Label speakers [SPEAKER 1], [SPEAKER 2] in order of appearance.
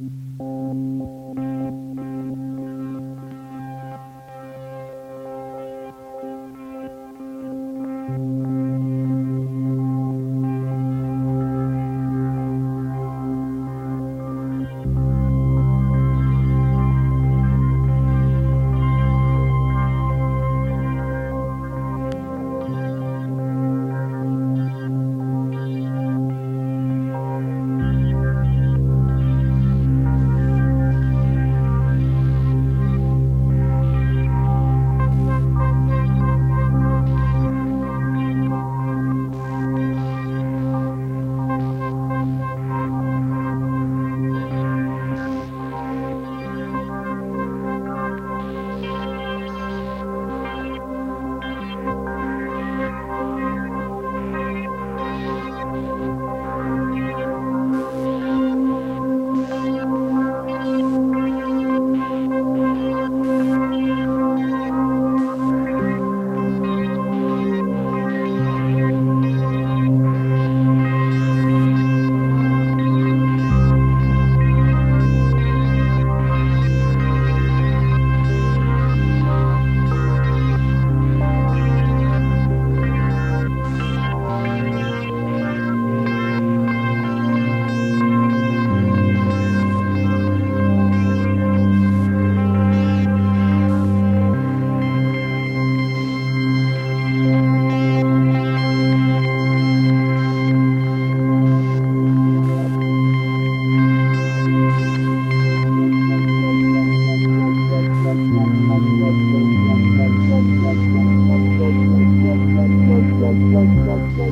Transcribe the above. [SPEAKER 1] Mm-hmm.